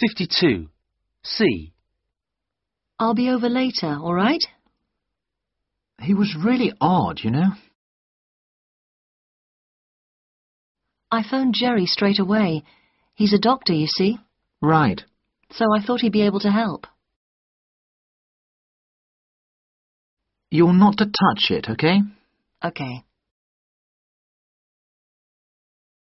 52. C. I'll be over later, all right? He was really odd, you know. I phoned Jerry straight away. He's a doctor, you see, Right. so I thought he'd be able to help. You're not to touch it, okay? Okay.